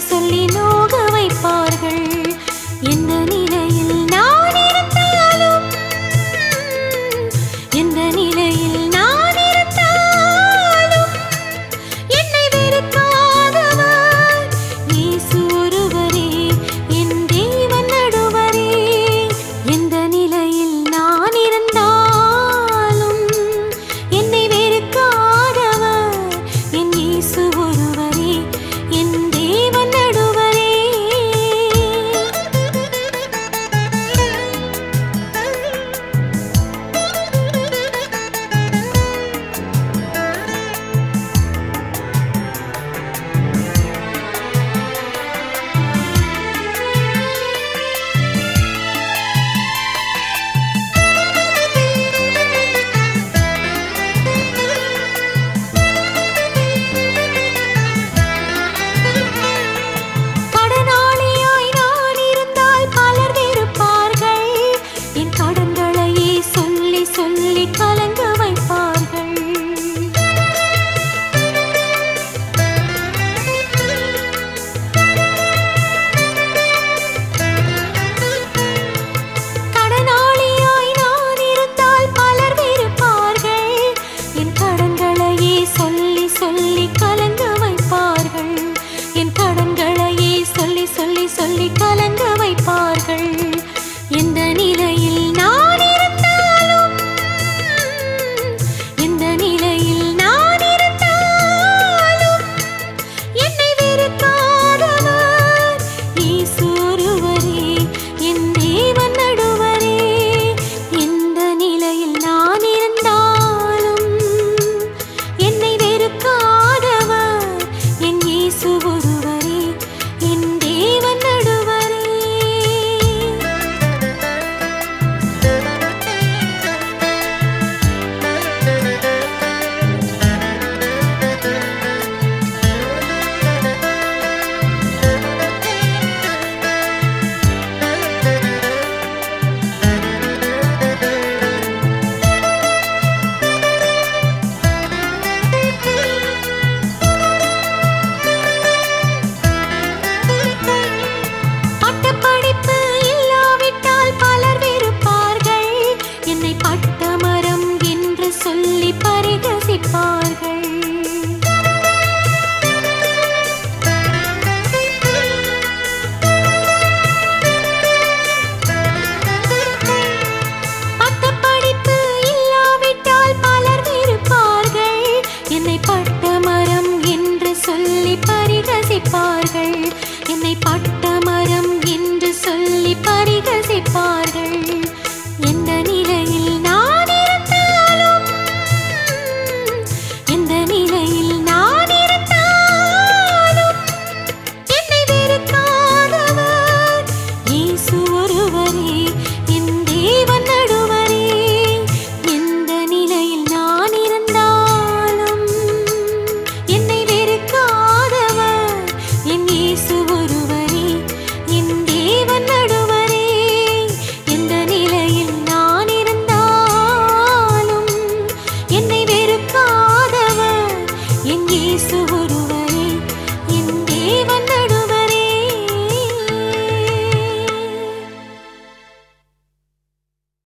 சொல்லி நோக வைப்பார்கள். எந்த நிலையில் நான் இருந்தாலும் எந்த நிலையில் நான் இருந்தாலும் என்னை வெறுக்காதவர். இயேசு ஒருவரே என் தேவன் நடுவரே எந்த நிலையில் நான் இருந்தாலும் என்னை வெறுக்காதவர். என் இயேசு